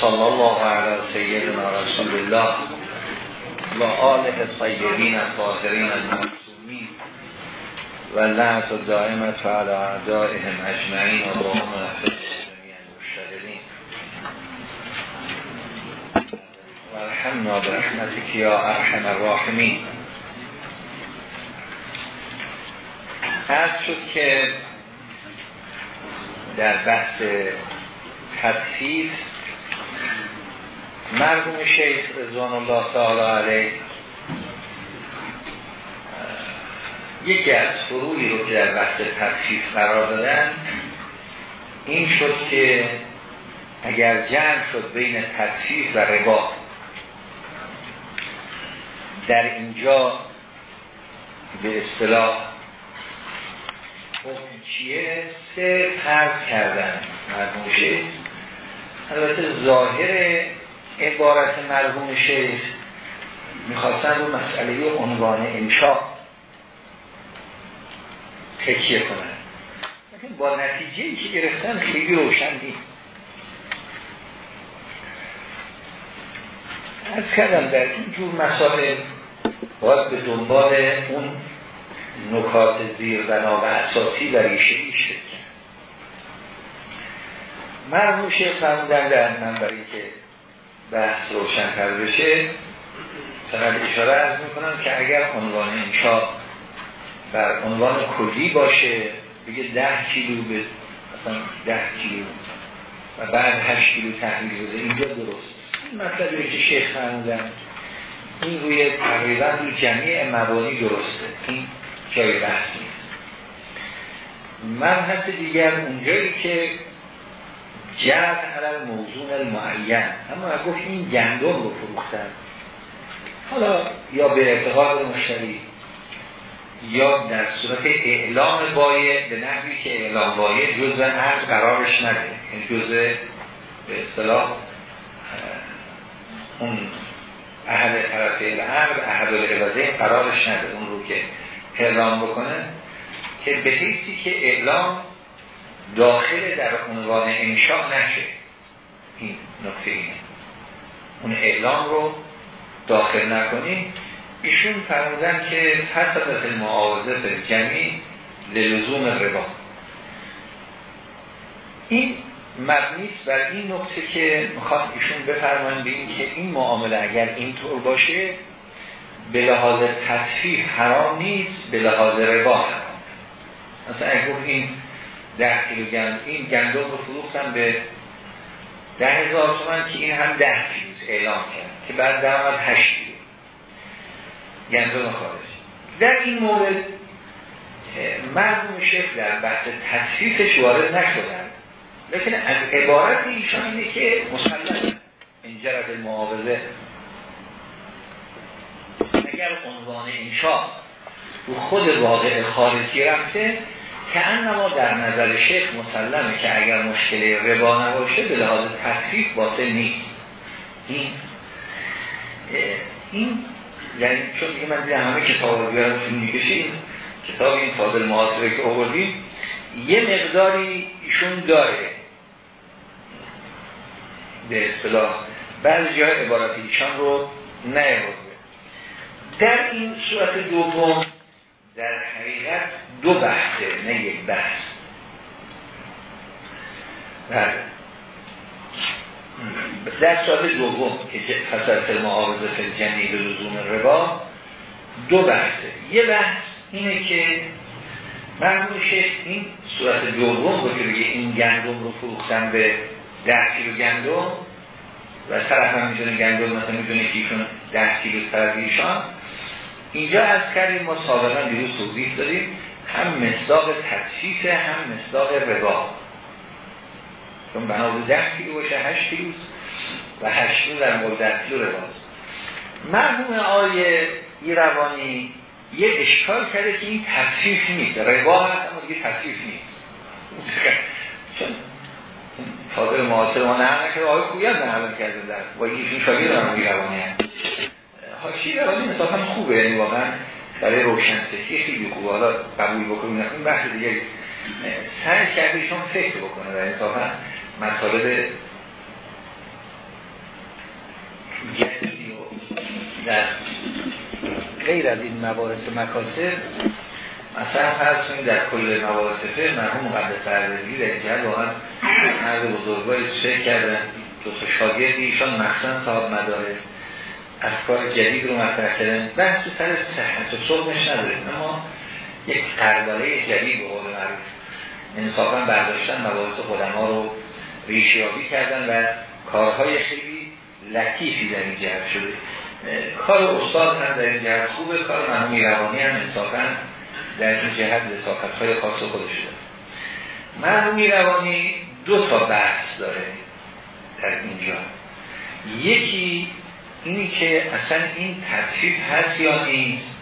صلی الله علی سیدنا رسول الله و آله الطیبین الطاهرین المعصومین و لعنت دائمت علی اعدائهم اجمعین و اللهم ارحمنا برحمتک یا ارحم الراحمین. از شد که در بحث تدفیف مرحوم شیخ رضوان الله تعالی علیه. یکی از فروعی رو که در بحث تدفیف قرار دادن این شد که اگر جمع شد بین تدفیف و ربا در اینجا به اصطلاح حکم چیه؟ سه فرض کردن مرحوم شیخ. البته ظاهر عبارت مرحوم شیخ می‌خواستن رو مسئله عنوان انشاء تکیه کنن. با نتیجه ای که گرفتن خیلی روشن از کردم در این جور مسائل باید به دنبال اون نکات زیر بنا و اساسی و ریشه ایش بکن مرموم شیخ فرمودن در من برای که بحث روشنتر بشه فقط اشاره از می‌کنم که اگر عنوان انشاء بر عنوان کلی باشه بگه ده کیلو به مثلا ده کیلو و بعد هشت کیلو تحمیل بده اینجا درست. این مطلبی که شیخ فرمودن این روی تقریبا روی جمعی مبانی درسته. این جای بحث نیست. مبحث دیگر اونجایی که جرد علال موضوع المعین. اما گفت این گندم رو فروختن. حالا یا به اعتقاد مشتری یا در صورت اعلام بایه به نحوی که اعلام بایه جزء عرض قرارش نده. این یعنی جزء به اصطلاح اون اهل طرف العرض اهل العوضه قرارش نده. اون رو که اعلام بکنه که به حیثی که اعلام داخل در عنوان انشاء نشه. این نکته اینه. اون اعلام رو داخل نکنیم ایشون فرمودن که فسدت المعاوضه جمعی للزوم ربا. این مبنیست بر این نکته که می‌خواد ایشون بفرمایند به این که این معامله اگر اینطور باشه به لحاظ تصفیح حرام نیست به لحاظ ربا حرام. مثلا اگر این ده کیلو گندم. این گندم رو فروختن به ده هزار تومن که این هم ده کیلوز اعلام کرد که بعد درآمد هشت کیلو گندم خارج. در این مورد مرموم شیخ در بحث تصفیفش وارد نشدن. لیکن از عبارت ایشان اینه که مسلم انجرد المعاوضه اگر عنوان انشاء رو خود واقع خارجی رفته که انما در نظر شیخ مسلمه که اگر مشکل ربا نباشه به لحاظ تصریف باطل نیست. این این یعنی چون دیگه من دیگه همه کتاب رو بیارم می‌کشیم کتاب این فاضل محاسبه که آوردیم یه مقداری ایشون داره به اصطلاح. بعضی جای عبارت ایشان رو نیورده در این صورت دوم در حقیقت دو بحثه نه یک بحث. بله. در صورت دوم که فصلت معارضه جنی به لزوم ربا دو بحثه یه بحث اینه که مرمون شیخ این صورت دوم رو که بگه این گندم رو فروختن به ده کیلو گندم و طرف هم می‌دونه گندم مثلا می‌دونه که ایشون ده کیلو طرف ایشان. اینجا از کردیم ما سابقا دیروز توضیح داریم هم مصداق تدفیف هم مصداق ربا چون بنابرای ده کیلو باشه هشت کیلو و هشت کیلو در مورد ده کیلو رباست مرحوم آیه روانی یه اشکال کرده که این تدفیف نیست. ربا هست اما دیگه تدفیف نیست. چون فاضل معاصر ما نه نکرده آقای خویت نه کرده در با ایشون شاگرد هم روانی هست. حاشیه روانی مثلا خوبه یعنی واقعا برای روشنفکری خیلی خوب حالا قبول بکنیم این بحث دیگه سعی کرده ایشون فکر بکنه و انصافا مطالب جدیدی در غیر از این موارد مکاسب مثلا فرض کنید در کل مواصفه مرحوم مقدس سردگی در اینجا واقعا مرد بزرگواری چه کردن. دو شاگرد ایشان مخصوصا صاحب مداره افکار جدید رو مطرح کردن. بحث سر صحت و صحبش نداریم اما یک قرباله جدید به قول معروف انصافا برداشتن مباحث خودما رو ریشیابی کردن و کارهای خیلی لطیفی در این جهت شده. کار استاد هم در این جهت خوبه کار مرحوم روانی هم انصافا در این جهت لطافت های خاص خودش داره. مرحوم روانی دو تا بحث داره در اینجا. یکی اینی که اصلا این تصفیف هست یا نیست؟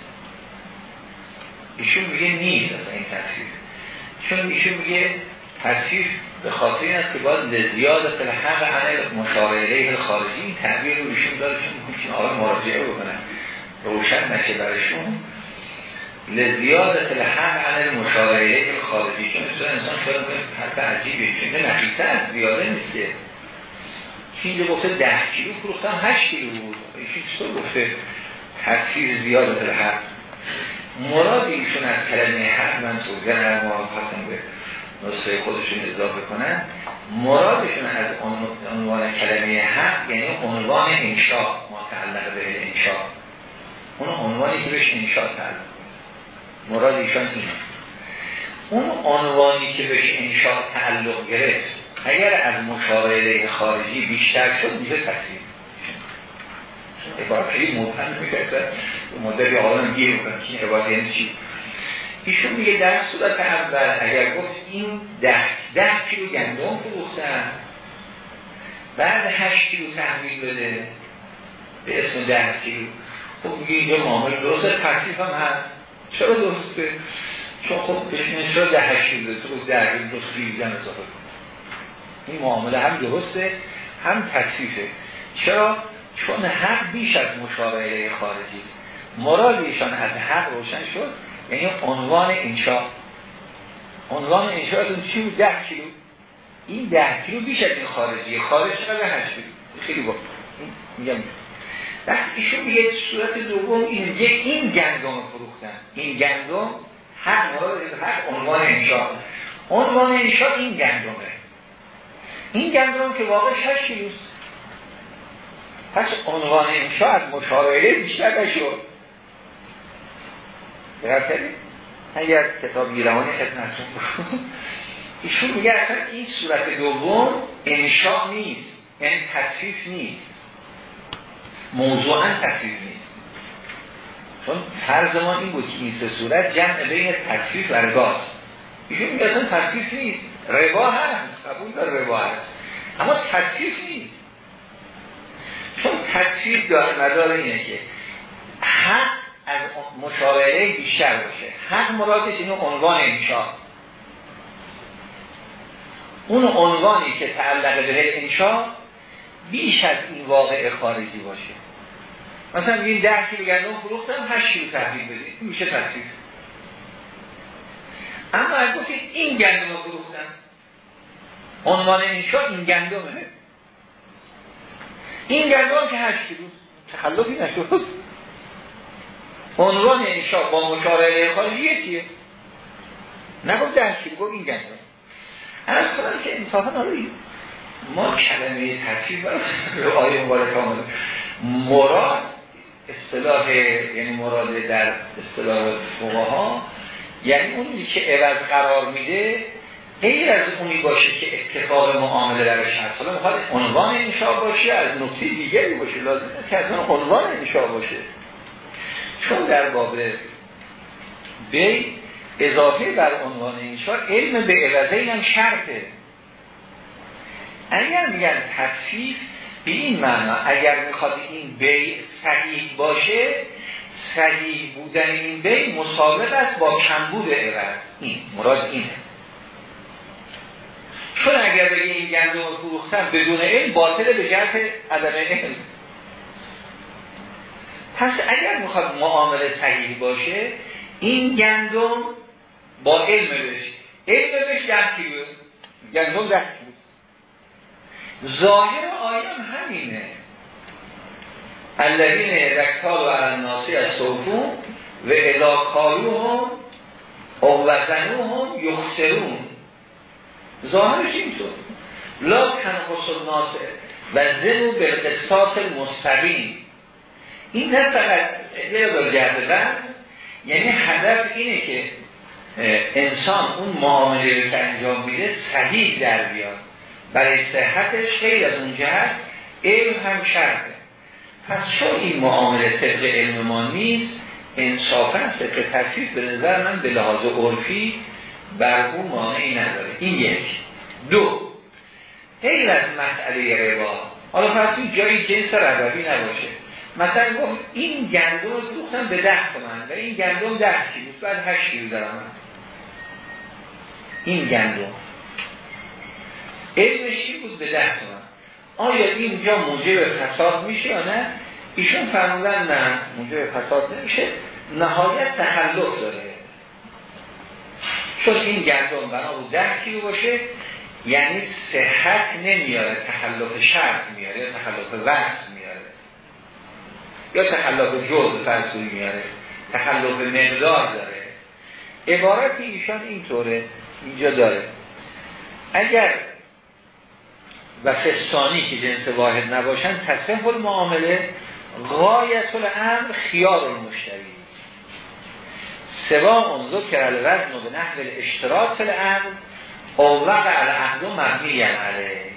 ایشون میگه نیست اصلا این تصفیف چون ایشون میگه تصفیف به خاطر این است که باید لزیاد فلحق عن مشاوره خارجی این تعبیر رو ایشون داره چون آقا مراجعه بکنن. روشن نشه برشون لزیاد فلحق عن مشاوره خارجی چون انسان شاید حرف عجیبه چون نفیسه زیاده نیست که اینجا گفته ده کیلو فروختم هشت کیلو بود. ایشون چطور گفته تصفیر زیاد فلحق مراد ایشون از کلمه حق من توضیح ما خواستم به نسخه خودشون اضافه کنن. مرادشون از عنوان کلمه حق یعنی عنوان انشاء متعلق به انشاء. اون عنوانی که بهش انشاء تعلق مراد ایشان اینه. اون عنوانی که بهش انشاء تعلق گرفت اگر از مشاوره خارجی بیشتر شد میشه تصویر عبارت خیلی مبهم می‌کرد. مدتی آقایان گیر می‌کنن که عبارت یعنی چی؟ ایشون میگه در صورت اول اگر گفت این ده, ده کیلو گندم فروختن بعد هشت کیلو تحمیل بده به اسم ده کیلو. خب میگه اینجا معامل درسته تکلیف هم هست. چرا درسته؟ چون خب بهش چرا ده هشت کیلو تو ده کیلو دو خیلی اضافه کن. این معامله هم درسته هم تکلیفه. چرا؟ چون حق بیش از مشاوره خارجی است. مرادیشان از حق روشن شد یعنی عنوان انشاء عنوان انشاءتون چی بود ده کیلو. این ده کیلو بیش از این خارجی خارج چقدر هشت خیلی با میگم. وقتی ایشون میگه صورت دوم این این گندم فروختن. این گندم حق مراد حق عنوان انشاء عنوان انشاء این گندمه. این گندم که واقع 6 کیلوست پس عنوان انشاء از مشاوره بیشتر نشد. دقت اگر کتاب گیرمانی خدمتتون ایشون میگه اصلا این صورت دوم انشاء نیست. یعنی تصفیف نیست. موضوعا تصفیف نیست. چون فرض ما این بود که این سه صورت جمع بین تصفیف و رباست ایشون میگه اصلا تصفیف نیست. ربا هست قبول داره ربا هست. اما تصفیف نیست. چون تصفیف داره مدار اینه که حق از مشاوره بیشتر باشه. حق مرادش اینو عنوان انشاء. اون عنوانی که تعلق به انشاء بیش از این واقع خارجی باشه. مثلا این ده کیلو گندم فروختم هشت کیلو تحویل بدید میشه تصفیف اما از گفتید این گندم رو فروختم عنوان انشاء این گندمه این گندم که هشت کیلو تخلفی نشد. عنوان انشاء با مشارعه خارجی یکیه. نگفت ده کیلو گفت این گندم. از کنم که انصافا حالا ما کلمه ترتیب رو آیه مبارک آمده مراد اصطلاح یعنی مراد در اصطلاح ها یعنی اونی که عوض قرار میده غیر از اونی باشه که اتفاق معامله درش هست. حالا می‌خواد عنوان انشاء باشه از نکته دیگری باشه. لازم که از عنوان انشاء باشه. چون در باب بی اضافه بر عنوان انشاء علم به عوضه هم شرطه. اگر میگن تفسیر به این معنا اگر می‌خواد این بی صحیح باشه صحیح بودن این بی مسابق است با کمبود عوض. این مراد اینه. چون اگر بگه این گندم فروختن بدون علم باطل به جهت عدم علم. پس اگر می‌خواد معامله صحیح باشه این گندم با علم بشه علم بشه ده کیلو گندم ده کیلو ظاهر آیم همینه. الذین رکتال و الناسی از صوفون و اذا کالوهم او وزنوهم یخسرون. ظاهرش اینطور لا تنقص الناس و زنو به قصاص مستقیم این نه فقط یه گرده یعنی هدف اینه که انسان اون معامله رو که انجام میده صحیح در بیاد. برای صحتش خیلی از اون جهت علم هم شرطه. پس چون این معامله طبق علم ما نیست انصافا که تفریف به نظر من به لحاظ عرفی بر اون مانعی نداره. این یک. دو. غیر از مسئله ربا حالا پس این جایی جنس ربوی نباشه. مثلا گفت این گندم رو فروختم به ده تومن و این گندم ده کیلو بعد هشت کیلو دارم. این گندم. علمش چی بود به ده تومن؟ آیا اینجا موجب فساد میشه یا نه؟ ایشون فرمودن نه موجب فساد نمیشه. نهایت تخلف داره. چون این گندم بنا بود ده کیلو باشه؟ یعنی صحت نمیاره تخلف شرط میاره یا تخلف وقت میاره. یا تخلف جز فرسوی میاره تخلف مقدار داره. عبارت ایشان اینطوره اینجا داره. اگر و فستانی که جنس واحد نباشن تصح معامله غایت الامر خیار المشتری. سوا اون ذکر الوزن و به نحو الاشتراط الامر او وقع العهد مبنی علیه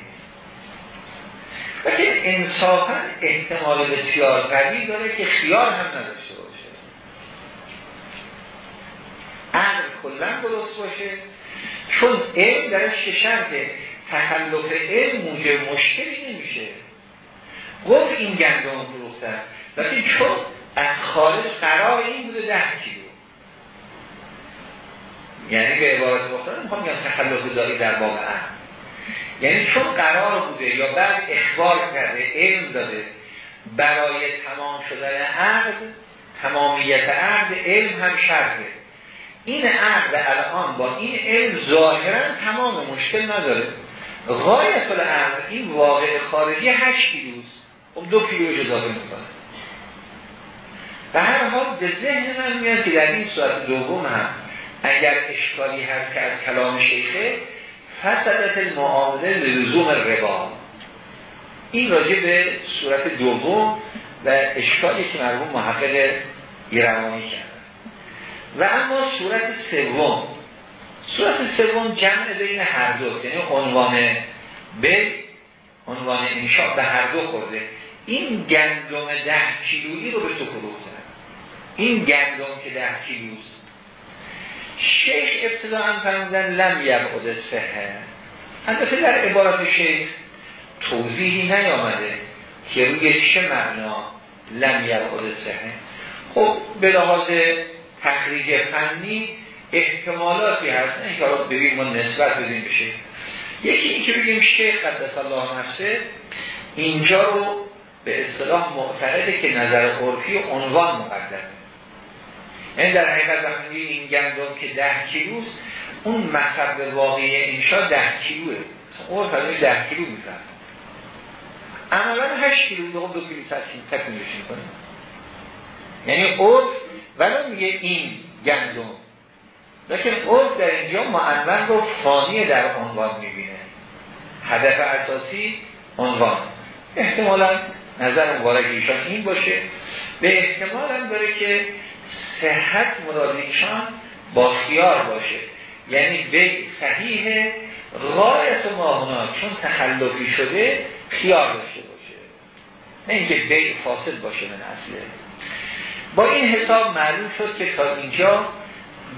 که انصافا احتمال بسیار قوی داره که خیار هم نداشته باشه. عقل کلا درست باشه چون علم درش که شرط تخلف علم موجب مشکلی نمیشه. گفت این گندم فروختن لیکن چون از خارج قرار این بوده ده کیلو. یعنی به عبارت مختلف می‌خوام میگم تخلف داری در باب عقل یعنی چون قرار بوده یا بعد اخبار کرده علم داده برای تمام شدن عقد تمامیت عقد علم هم شرطه این عقد الان با این علم ظاهرا تمام مشکل نداره. غایت العقد این واقع خارجی 8 کیلوست خب دو کیلو اضافه می‌کنه. و هر حال به ذهن من میاد که در این صورت دوم هم اگر اشکالی هست که از کلام شیخه فسدت المعامله لزوم ربا. این راجع به صورت دوم و اشکالی که مرحوم محقق ایروانی کرد. و اما صورت سوم. صورت سوم جمع بین هر دو یعنی عنوان به عنوان انشاء به هر دو خورده. این گندم ده کیلویی رو به تو فروختن. این گندم که ده کیلوست. شیخ ابتداعا فرمودن لم یبعد سهه البته در عبارت شیخ توضیحی نیامده که روی چه معنا لم یبعد سهه خب به لحاظ تخریج فنی احتمالاتی هست نه که بگیم ما نسبت بدیم بشه یکی این که بگیم شیخ قدس الله نفسه اینجا رو به اصطلاح معتقده که نظر عرفی عنوان مقدمه یعنی در حقیقت وقتی این گندم که ده کیلوست اون مصب واقعی انشا ده کیلوه. اون فرضی ده کیلو میفهم عملا هشت کیلو دو دو کیلو تکمیلش می‌کنه. یعنی عرف ولو میگه این گندم. لیکن عرف در اینجا معلم رو فانی در عنوان می‌بینه. هدف اساسی عنوان. احتمالا نظر مبارک ایشان این باشه. به احتمال هم داره که صحت مراد با خیار باشه. یعنی به صحیح غایت ماهونا چون تخلفی شده خیار داشته باشه. نه اینکه بی فاسد باشه من اصله. با این حساب معلوم شد که تا اینجا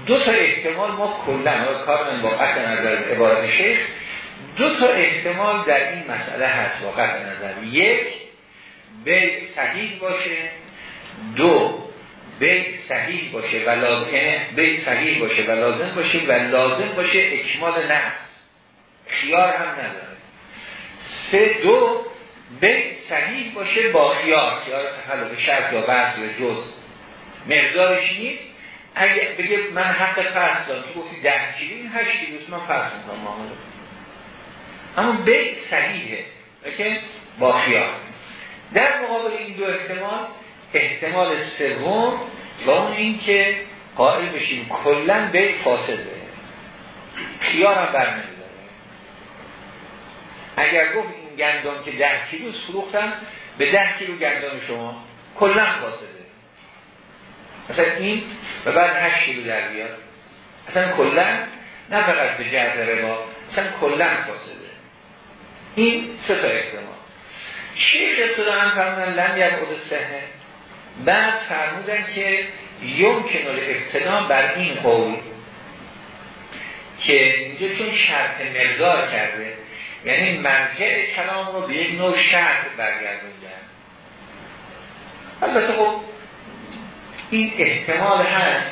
دو تا احتمال ما کلن کار من واقع نظر عبارت شیخ دو تا احتمال در این مسئله هست واقع نظر. یک به صحیح باشه. دو بیت صحیح باشه و لازم بیت صحیح باشه و لازم باشه و لازم باشه اکمال نفس. خیار هم نداره. سه دو بیت صحیح باشه با خیار. خیار تخلق شرط یا بعض یا جز. مقدارش نیست. اگه بگه من حق فرض دارم تو گفتی ده کیلو این هشت کیلوست من فرض می‌کنم اما بیت صحیحه با خیار. در مقابل این دو احتمال احتمال سوم و اون این که قائل بشیم کلا به فاسده. خیارم بر نمیداره اگر گفت این گندان که ده کیلو فروختم به ده کیلو گندان شما کلا فاسده. مثلا این و بعد هشت کیلو در بیاد. اصلا کلا نه فقط به جهت ربا اصلا کلا فاسده. این سه تا احتمال. شیخ ابتدا هم فرمودن لم یک سهه بعد فرمودن که یمکن ابتدا بر این قول که اینجا چون شرط مقدار کرده یعنی مرجع کلام رو به یک نوع شرط برگردوندن. البته خب این احتمال هست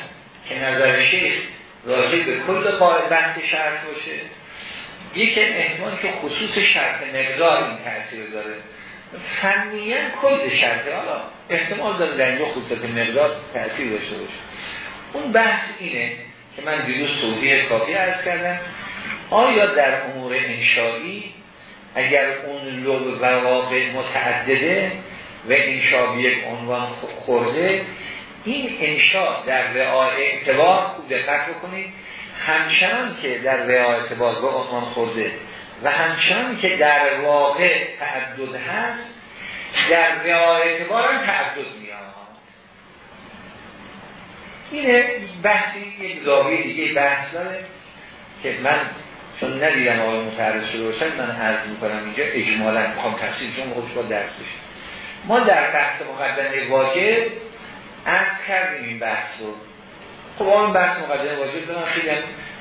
که نظر شیخ راجع به کل بحث شرط باشه. یک احتمال که خصوص شرط مقدار این تاثیر داره. فنیاً کل شرطه. حالا احتمال داره در اینجا خصوص مقدار تاثیر داشته باشه. اون بحث اینه که من دیروز توضیح کافی عرض کردم. آیا در امور انشایی اگر اون لغو و واقع متعدده و انشا یک عنوان خورده این انشا در رعای اعتبار دقت بکنید. همچنان که در رعای اعتبار به عنوان خورده و همچنان که در واقع تعدد هست در رعای اعتبار هم تعدد میاد. اینه بحثی یک زاویه دیگه بحث داره که من چون ندیدم آقای متعرض شده باشن من عرض می‌کنم اینجا اجمالا می‌خوام تفصیل چون خودش با درس بشه. ما در بحث مقدمه واجب عرض کردیم این بحث رو. خب آن بحث مقدمه واجب دارم خیلی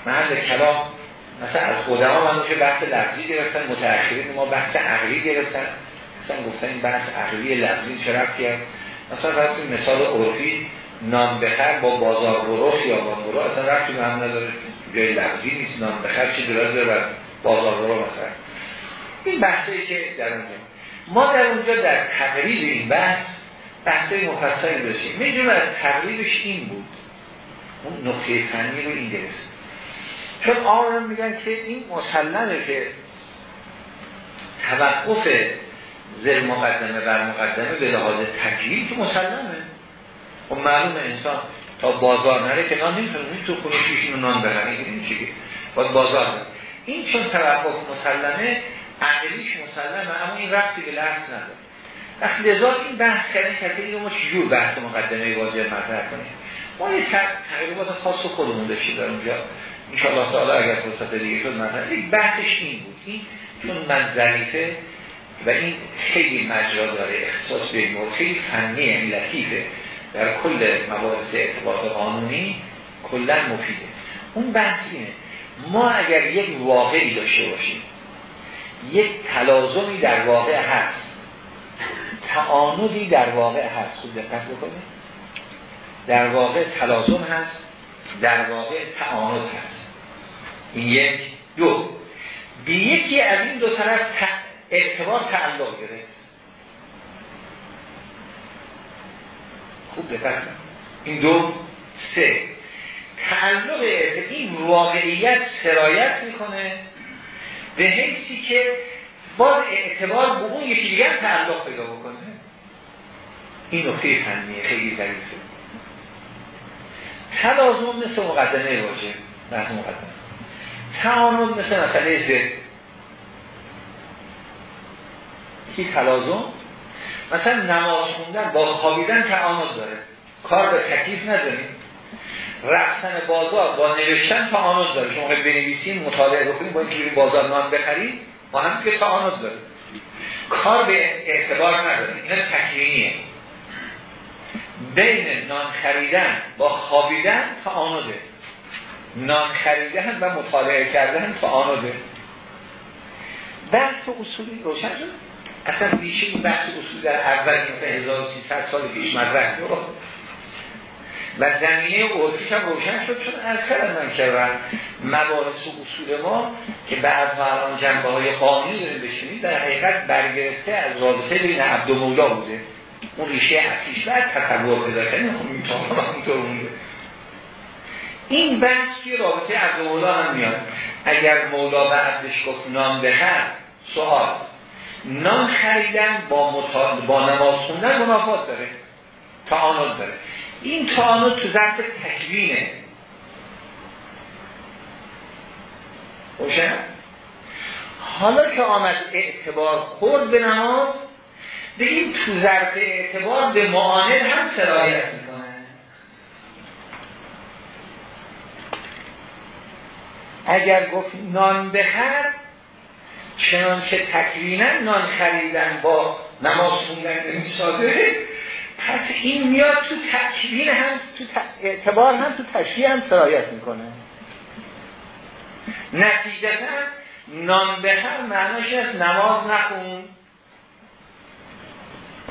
محل کلام مثلا از ها من میشه بحث لفظی گرفتن متأخرین ما بحث عقلی گرفتن. مثلا گفتن این بحث عقلی لفظی چه رفتی مثلا بحث مثال عرفی نام بخر با بازار برو یا با برو اصلا رفتی به هم نداره جای لفظی نیست. نام بخر چه دراز داره بازار برو مثلا. این بحثی که در اونجا. ما در اونجا در تقریب این بحث بحثی مفصلی داشتیم. می‌دونم از تقریبش این بود. اون نقطه فنی رو این گرفت چون آن میگن که این مسلمه که توقف زر مقدمه بر مقدمه به لحاظ تکلیف تو مسلمه. خب معلوم انسان تا بازار نره که نان نمی‌تونه تو خونه شیشین نان بخره. چیه باید بازار نره. این چون توقف مسلمه عقلیش مسلمه اما این رفتی به لحظ نداره. وقتی لذا این بحث کردن که این ما چجور بحث مقدمه واجب مطرح کنیم؟ ما یه تقریبات خاص خودمون داشتیم در اونجا. انشاءالله تعالی اگر فرصت دیگه شد مثلا یک بحثش این بود. این چون من ظریفه و این خیلی مجرا داره اختصاص به این خیلی فنی یعنی لطیفه. در کل مباحث ارتباط قانونی کلا مفیده. اون بحث اینه. ما اگر یک واقعی داشته باشیم یک تلازمی در واقع هست تعانودی در واقع هست خوب دقت بکنید. در واقع تلازم هست در واقع تعاند هست. این یک دو. به یکی از این دو طرف اعتبار تعلق گرفت. خوب دقت این دو سه. تعلق این واقعیت سرایت می‌کنه به حیثی که باز اعتبار به اون یکی دیگر تعلق پیدا بکنه. این نقطه فنیه خیلی ظریفه تلازم مثل مقدمه واجب مقدمه. تعامل مثل مسئله زد یکی تلازم. مثلا نماز خوندن با خوابیدن تعامل داره. کار به تکلیف نداریم. رفتن بازار با نوشتن تعامل داره. شما بنویسیم مطالعه بکنیم با اینکه بازار نان بخرید با هم که تعامل داره. کار به اعتبار نداره. اینا تکلیمیه بین نان خریدن با خوابیدن تعامله. نان خریدن و مطالعه کردن تعامله بحث اصولی روشن شد. اصلا ریشه این بحث اصول در اول مثلا 1300 سال پیش مطرح شد. و زمینه عرفیش هم روشن شد. چون اکثر من کردن مباحث و اصول ما که بعد الان جنبه های قانونی داریم بشینید در حقیقت برگرفته از رابطه بین عبد و مولا بوده. اون ریشه اصلیش بعد تصور پیدا کردیم. خب مونده. این بحث که رابطه و مولا هم میاد. اگر مولا به عبدش گفت نام بخر سوال. نان خریدن با, متا... با نماز خوندن منافات داره. تعانل داره. این تعانل تو ظرف تکوینه. روشن حالا که آمد اعتبار خورد به نماز این تو ظرف اعتبار به معاند هم سرایت می‌کنه اگر گفت نان بخر چنانچه تکوینا نان خریدن با نماز خوندن ساده پس این میاد تو تکوین هم تو اعتبار هم تو تشریح هم سرایت می‌کنه. نتیجتا نان بخر معناش از نماز نخون.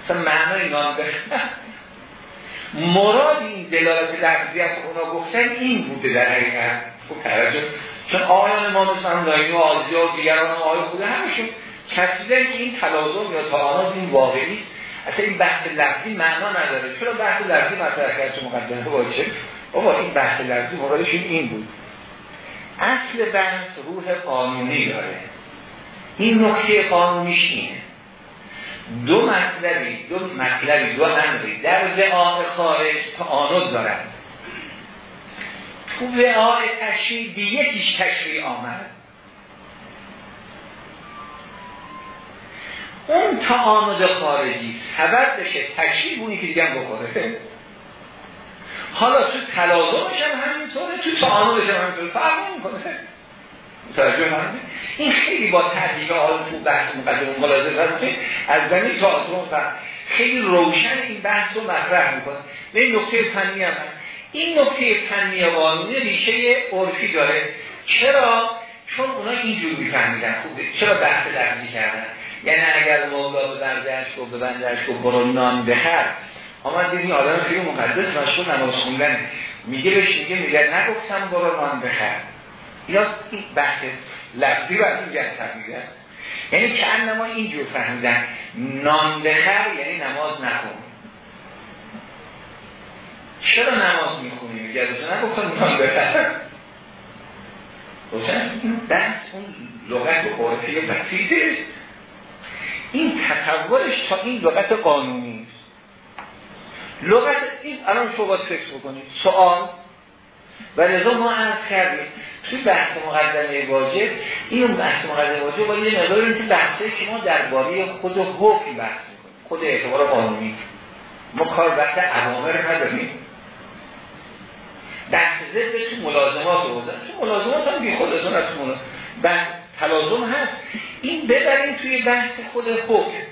مثلا معنای نان بخر. مراد این دلالت لفظی از اونا گفتن این بوده در حقیقت. توجه چون آیان ما مثلا ناینی و آزیا و دیگران آیه بوده همشون کسیدن که این تلازم یا تعانات این واقعی است اصلا این بحث لفظی معنا نداره. چرا بحث لفظی مطرح کرد تو مقدمه؟ باشه بابا این بحث لفظی مرادش این بود. اصل بحث روح قانونی داره. این نکته قانونیش اینه. دو مطلبی دو مطلبی دو امری در وعاء خارج تعانود دارن. تو وعاء تشریع بی یکیش تشریع آمد. اون تعامد خارجی سبب بشه تشریع بونی که دیگه بخوره حالا تو تلازمش هم همینطوره تو تعامدش هم همینطوره. فرق کنه توجه من این خیلی با تحقیق حال تو بحث مقدم که از زمین تا آسمان خیلی روشن این بحث رو مطرح می‌کنه. به نکته فنی هم هست. این نکته فنی قانونی ریشه عرفی داره. چرا؟ چون اونا اینجور میفهمیدن خوبه. چرا بحث لفظی کردن؟ یعنی اگر مولا به بردهش گفت به بندهش گفت برو نان بخر آمد دیدی آدم خیلی مقدس مشغول نماز خوندن. میگه بهش میگه میگه نگفتم برو نان بخر. یا این بحث لفظی رو از این جهت فهمیدن. یعنی که انما اینجور فهمیدن. نان بخر یعنی نماز نکن چرا نماز می‌خونی؟ میگه نگفتم نان بخر روشن؟ بحث اون لغت عرفی بسیطه این تطورش تا این لغت قانونی است لغت این الان شما فکر بکنید. سوال. و لذا ما عرض کردیم توی بحث مقدمه واجب این بحث مقدمه واجب با یه مقدار این بحثه که ما درباره خود حکم بحث کنیم خود اعتبار قانونی. ما کار بحث عوامر نداریم. بحث ضد تو ملازمات رو تو ملازمات هم بی خودتون از بحث تلازم هست. این ببریم توی بحث خود حکم.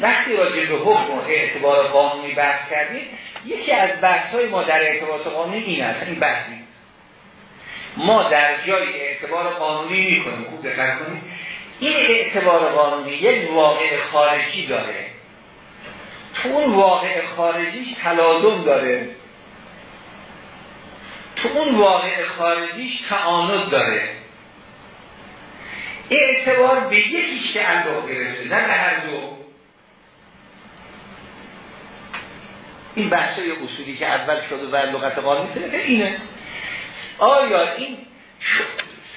وقتی راجع به حکم و اعتبار قانونی بحث کردیم یکی از بحث های ما در اعتبار قانونی این است. این بحثی ما در جای اعتبار قانونی می‌کنیم. خوب دقت کنید این اعتبار قانونی یک واقع خارجی داره. تو اون واقع خارجیش تلازم داره. تو اون واقع خارجیش تعاند داره. اعتبار به یکیش که الله گرفته نه به هر دو. این بحثای اصولی که اول شده و لغت قانونی که اینه. آیا این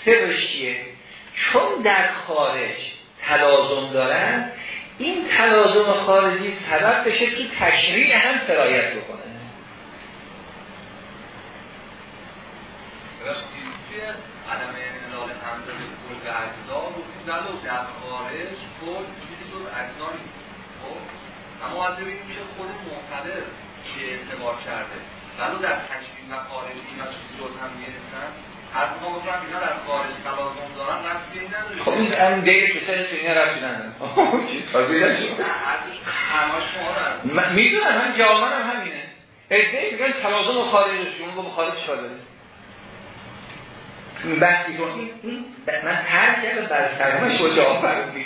سرش چیه؟ چون در خارج تلازم دارن این تلازم خارجی سبب بشه تو تشریع هم سرایت بکنه. عدم انلال همداری کل به اجزا رو ولو در خارج کل چیزی جز اجزا نیست. خب؟ اما باید ببینیم که خود معتبر چه اعتبار کرده. ولو در تشکیل و خارج اینا چیزی جز هم نیستن. هر ما گفتم اینا در خارج تلازم دارن رفتی نداره. خب این هم دیگه که سر سینه رفتی نداره. می‌دونم من جامعه هم همینه ادهی میگن تلازم و خارجشون رو خارج شده بحثی این من هر کرده بر سرمه شجاع فرودی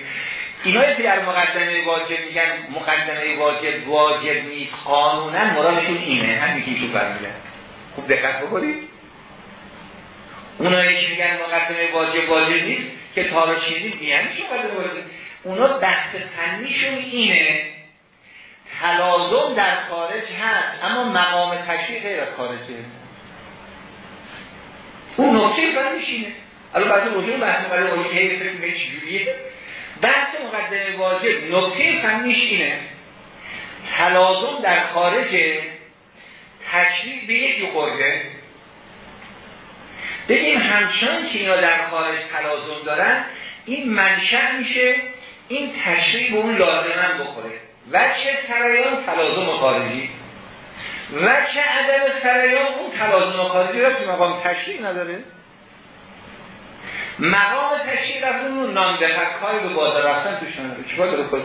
اینایی که در مقدمه واجب میگن مقدمه واجب واجب نیست قانونا مرادشون اینه. هم میگیم تو فرمیدن خوب دقت بکنید. اونایی که میگن مقدمه واجب واجب نیست که تارا چیزی میگن اونا بحث فنیشون اینه. تلازم در خارج هست اما مقام تشریح غیر خارجه. اون نکته بعدش اینه الان بعد موضوع بحث برای اون که فکر چجوریه؟ بحث مقدمه واجب نکته فنیش اینه تلازم در خارج تشریف به یکی خورده. بگیم همچنان که اینا در خارج تلازم دارن این منشأ میشه این تشریف به اون لازمن بخوره. و چه سرایان تلازم خارجی؟ و چه عدم سرایان اون تلازم خارجی را که مقام تشریف نداره؟ مقام تشریف رفتن اون نام به به بازار رفتن توش نداره. چیکار داره کنه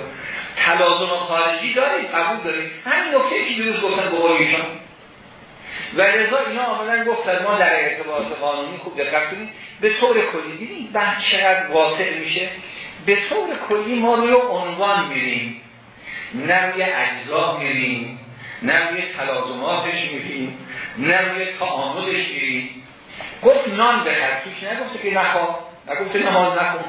تلازم خارجی داریم قبول داریم. همین نکته که دیروز گفتن به ایشان. و رضا اینا آمدن گفتن ما در ارتباط قانونی خوب دقت کنیم به طور کلی دیدیم بعد چقدر واسع میشه. به طور کلی ما روی عنوان میریم. نه روی اجزا میریم. نه روی تلازماتش میریم نه روی تعاملش میریم. گفت نان بخر. توش نگفته که نخواه نگفته نماز نخواه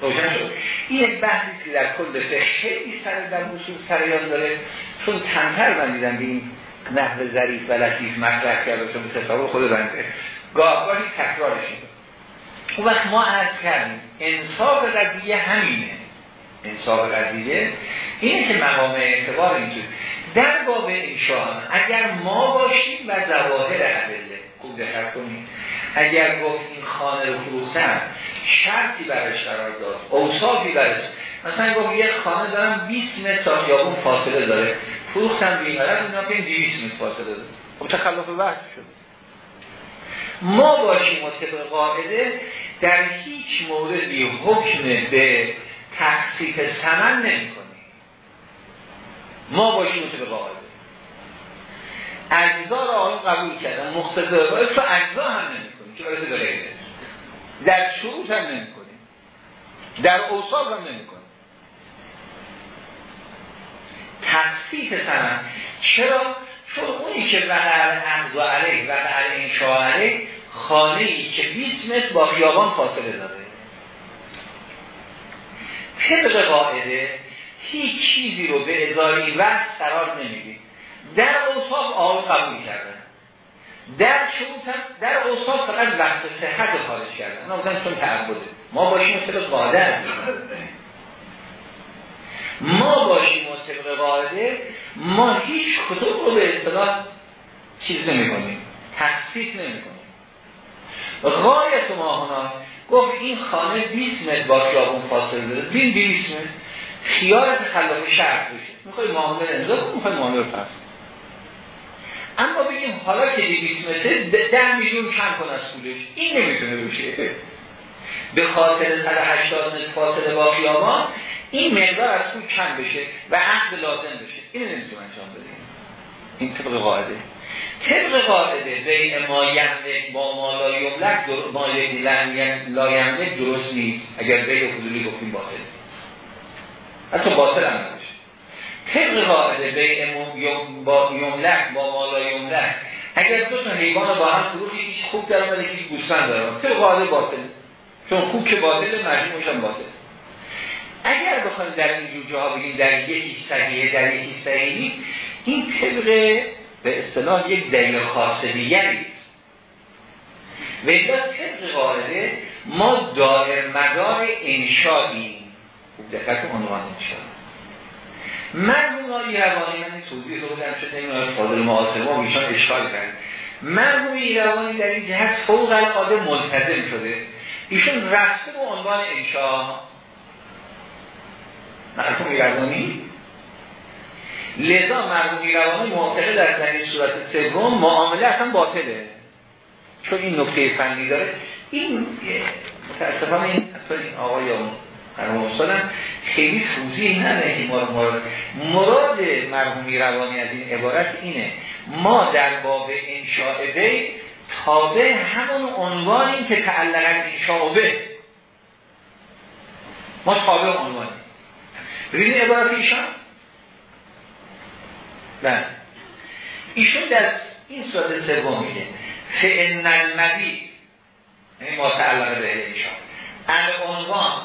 روشن شد. این بحثی که در کل فقه خیلی سر در اصول سریان داره. چون تنتر بندیدن به این نحو ظریف و لطیف مطرح کرده چون تصاور خود بنده. گاه گاهی تکرارش اون وقت ما عرض کردیم انصاف قضیه همینه. انصاف قضیه اینه که مقام اعتبار اینجور. در باب انشاء اگر ما باشیم و زواهر عدله خوب دقت کنیم. اگر گفت این خانه رو فروختن شرطی برش قرار داد اوصافی برش. مثلا گفت یه خانه دارم 20 متر تا خیابون فاصله داره. فروختم به این قرار اینا که 200 متر فاصله داره. خب تخلف بحث شد. ما باشیم و طبق قاعده در هیچ موردی حکم به تخصیف سمن نمی کنیم ما باشیم و طبق قاعده اجزا را آن قبول کردن مختصر تو اجزا هم نمی کنیم که برسه به در شروط هم نمی کنیم در اوصاف هم نمی کنیم تخصیص سمن چرا؟ چون اونی که وقع اجزا علیه وقع انشاء علیه خانه ای که 20 متر با خیابان فاصله داره. طبق قاعده هیچ چیزی رو به ازایی وقت قرار نمی‌دید در اوصاف آقای قبول کردن در شروط هم در اوصاف فقط بحث صحت خارج کردن. نه چون تعبده. ما باشیم طبق قاعده ما باشیم طبق قاعده ما هیچ کتب رو به اصطلاح چیز نمی کنیم تخصیص نمی کنیم غایت ما هنا گفت این خانه 20 متر با خیابون فاصله داره. بین 20 متر. خیار تخلف شرط بشه می‌خوای معامله امضا کنی می‌خوای معامله پس. اما بگیم حالا که 200 متر 10 میلیون کم کن از پولش. این نمی‌تونه بشه. به خاطر 180 متر فاصله با خیابان این مقدار از پول کم بشه و عقد لازم بشه. این نمی‌تونه انجام بده این طبق قاعده. طبق قاعده بین ما یملک با ما لا یملک ما لا یملک درست نیست. اگر بین حضوری گفتیم باطل. حتی باطل هم نمیشه. طبق قاعده بین با یملک با ما لا یملک. اگر دو تا حیوان با هم فروش یکیش خوب در اومده یکیش گوسفند داره. طبق قاعده باطل. چون خوب که باطل مجموعش هم باطل. اگر بخوایم در این جور جاها بگیم در یکی صحیحه در یکی صحیحی این طبق به اصطلاح یک دلیل خاص دیگری و اینجا طبق قاعده ما دائر مدار انشایی دقت عنوان انشا مرموم های روانی من توضیح رو بودم شده این فاضل معاصر ما میشان اشکال کرد. مرموم روانی در این جهت فوق العاده ملتزم شده. ایشون رفته به عنوان انشا مرموم روانی لذا مرمومی روانی معتقد در این صورت سوم معامله اصلا باطله. چون این نکته فنی داره. این متاسفانه این این آقای مرحوم خیلی توضیح نداره که مراد مراد مرحومی روانی از این عبارت اینه. ما در باب انشاء بی تابع همون عنوانی که تعلق از انشاء به ما تابع عنوانی ببینید عبارت ایشان؟ بله. ایشون در این صورت سوم میگه فعن المبی یعنی ما تعلق به ایشان العنوان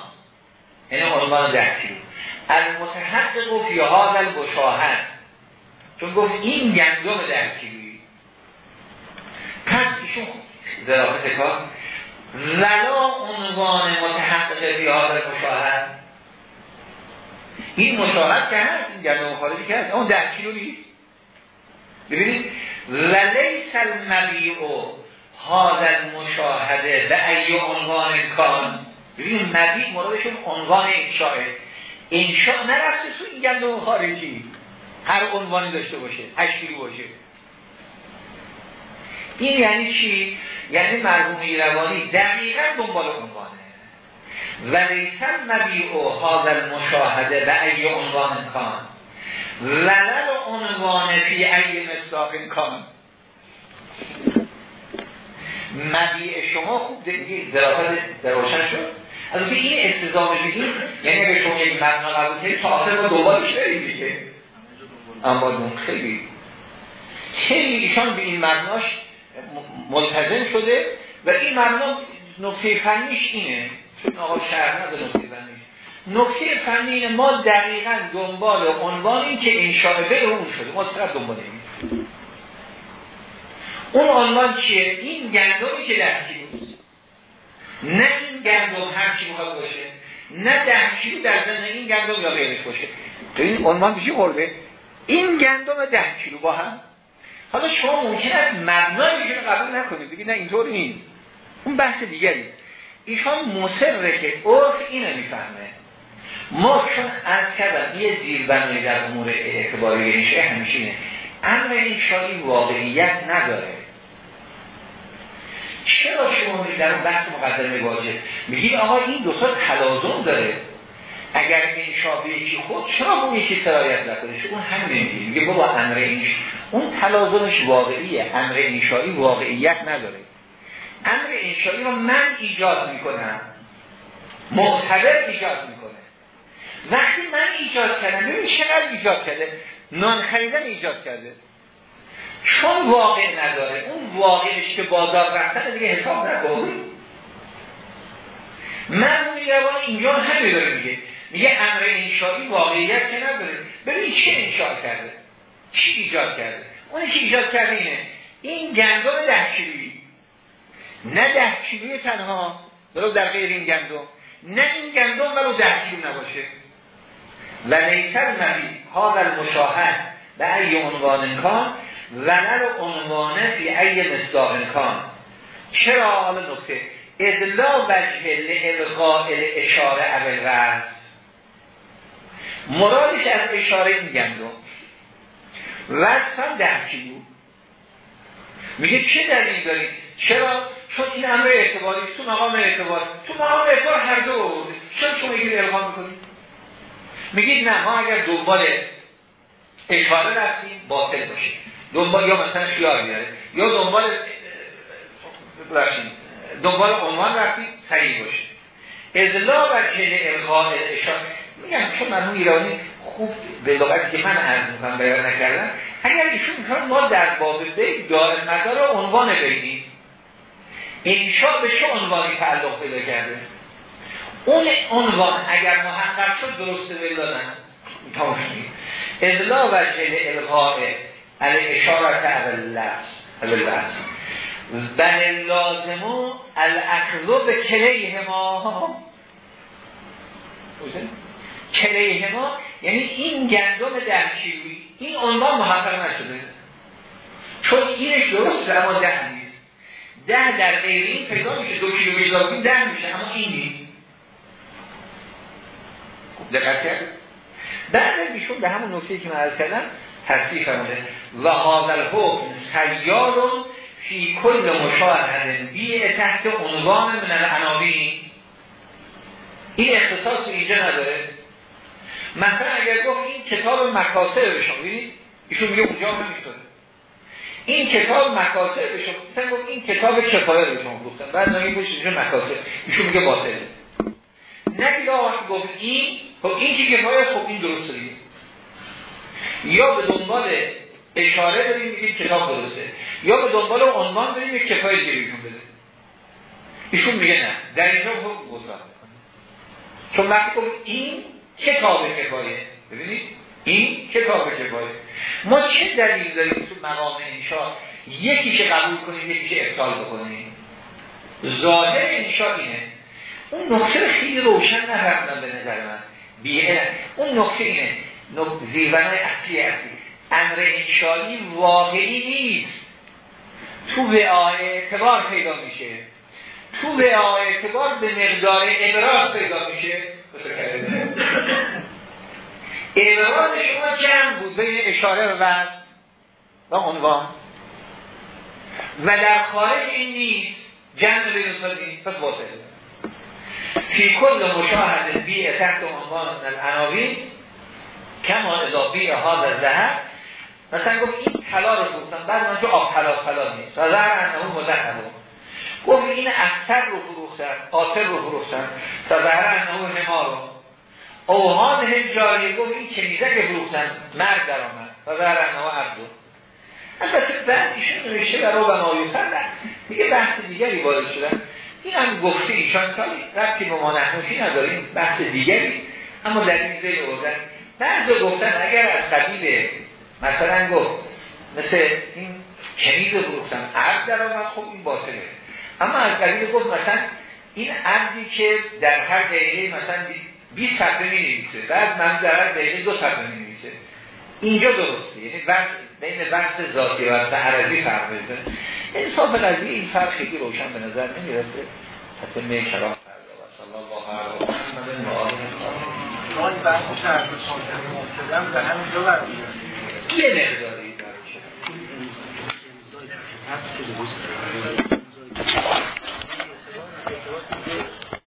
یعنی عنوان دستی المتحقق فی هذا المشاهد چون گفت این گندم درکیلوی پس ایشون ذرافت کار ولا عنوان متحقق بیاد مشاهد این مشاهد که هست این گندم خارجی که هست اون ده کیلو نیست. ببینید ولیس المبیع هذا مشاهده به ای عنوان کان ببینید مبیع مرادشون عنوان انشاء انشاء نرفته تو این گندم خارجی. هر عنوانی داشته باشه 8 کیلو باشه. این یعنی چی؟ یعنی مرحوم ایروانی دقیقا دنبال عنوانه. و لیسن مبیع و حاضر مشاهده به ای عنوان کان ولل عنوان فی ای مصداق کان مبیع شما خوب دیگه ذرافت روشن شد. از این استضامه بگیم یعنی اگه شما یک مبنا تا آخر ما دوبارش بریم دیگه اما خیلی. خیلی ایشان به این مبناش ملتزم شده و این مبنا نکته فنیش اینه. چون آقا شهر نده فنیش نکته فنی ما دقیقا دنبال عنوان این که انشاء به اون شده. ما صرف دنبال این. اون عنوان چیه؟ این گندمی که در نه این گندم هر چی می‌خواد باشه نه ده کیلو در زن این گندم یا غیرش باشه. تو این عنوان بیشی قربه این گندم ده کیلو با هم؟ حالا شما ممکن است مبنای ایشون قبول نکنید. بگید نه اینطور نیست. اون بحث دیگری. ایشان مصره که عرف اینو می‌فهمه. ما چون از کردم یه زیربنایی در امور اعتباری همیشه اینه اما این شایی واقعیت نداره. چرا شما میگید در اون بحث مقدمه واجب؟ میگید آقا این دو تا تلازم داره. اگر انشا به یکی خود چرا اون یکی سرایت نکنه؟ اون هم نمیگه میگه بابا امر این اون تلازمش واقعیه. امر انشایی واقعیت نداره. امر انشایی رو من ایجاد می‌کنم. معتبر ایجاد می‌کنه وقتی من ایجاد کردم ببین چقدر ایجاد کرده؟ نان خریدن ایجاد کرده. چون واقع نداره. اون واقعش که بازار رفتن دیگه حساب نکن. من روان اینجا همه داره میگه. میگه امر انشایی واقعیت که نداره. ببین چه انشاء کرده؟ چی ایجاد کرده؟ اونی که ایجاد کرده اینه. این گندم ده کیلویی نه ده کیلوی تنها ولو در غیر این گندم. نه این گندم ولو ده کیلو نباشه. و مبی ها المشاهد به ای عنوان کان و نر عنوانه فی ای مصداق کان. چرا؟ حالا نکته. ادلا وجه لالقاء اشاره اول رأس. مرادش از اشاره این گندم وزن هم ده کیلو میگه چه دلیل دارید چرا؟ چون این امر اعتباری تو مقام اعتبار تو مقام اعتبار هر دو چون شما میگید القا می‌کنید. میگید نه ما اگر دنبال اشاره رفتیم باطل باشه. دنبال یا مثلا خیار بیاره یا دنبال دنبال عنوان رفتیم صحیح باشه. ازلا و چه القاء اشاره میگم چون من ایرانی خوب به لغتی که من عرض می‌کنم بیان نکردم اگر ایشون می‌کنم ما در باب بید دار مدار عنوان بیدیم انشاء به چه عنوانی تعلق پیدا کرده. اون عنوان اگر محقق شد درسته بیل دادن. تماشایی ازلا و جل علی اشارت اول لفظ اول لفظ بل لازمو الاخذو به کلیه ما. کلیه ما یعنی این گندم در کیلویی این عنوان محقق نشده. چون اینش درسته اما ده نیست. ده در غیر این پیدا میشه دو کیلو میزاقی ده میشه اما این نیست. دقت کرد؟ بعد ایشون به همون نکته که من عرض کردم تصریح فرموده و حاضر حکم سیارون فی کل مشاهده بیه تحت عنوان من العناوین این اختصاص اینجا نداره. مثلا اگر گفت این کتاب مکاسب بشم ببینید ایشون میگه اونجا هم می‌تونه این کتاب مکاسب بشم مثلا گفت این کتاب کفایه رو شما گفتن بعد نگه گفت اینجا مکاسب ایشون میگه باطله نگید آقا گفت این خب این که کفایه خب این درست داریم. یا به دنبال اشاره داریم میگیم کتاب درسته. یا به دنبال عنوان داریم یک کفایه دیگه بده. ایشون میگه نه. در اینجا خب گذار چون وقتی این کتاب کفایه. ببینید؟ این کتاب کفایه. ما چه دلیل داریم تو مقام انشاء یکی که قبول کنیم یکی که ابطال بکنیم؟ ظاهر انشاء اینه. اون نقطه خیلی روشن نفهمدن به نظر من. بیه اون نقطه اینه. زیربنای اصلی اصلی. امر انشایی واقعی نیست. تو وعای اعتبار پیدا میشه. تو وعای اعتبار به مقدار ابراز پیدا میشه. ابراز شما جمع بود. بین اشاره و وز و عنوان. و در خارج این نیست. جمع بین نیست. پس باطله فی کل مشاهده بی تحت عنوان العناوین کما اضافی ها در زهر مثلا گفت این طلا رو فروختن بعد من آب طلا طلا نیست. و زهر انه مزهر گفت این اختر رو فروختن آتر رو فروختن. و زهر انه نما رو اوهان هجاری گفت این کنیزه که فروختن مرد در آمد. و زهر انه عبدو البته بعد ایشون نوشته رو به مایوسن دیگه بحث دیگری وارد شدن این هم گفته ایشان کاری. ربطی به ما نحنوشی نداریم بحث دیگری. اما در این زیر اوزن بعض گفتن اگر از قبیل مثلا گفت مثل این کنید رو گفتن عرض در آمد خب این باطله. اما از قبیل گفت مثلا این عرضی که در هر دقیقه مثلا 20 صفحه می نویسه بعد من در هر دقیقه دو صفحه می نویسه اینجا درسته یعنی وقت بین وقت ذاتی و وقت عربی فرق بزن انصاف قضیه این فرق خیلی روشن به نظر نمی‌رسه. حتی می کلام فردا. و صلی الله علیه و محمد و آله ما این بحث شرط مبتدم به همین دو یه مقداری.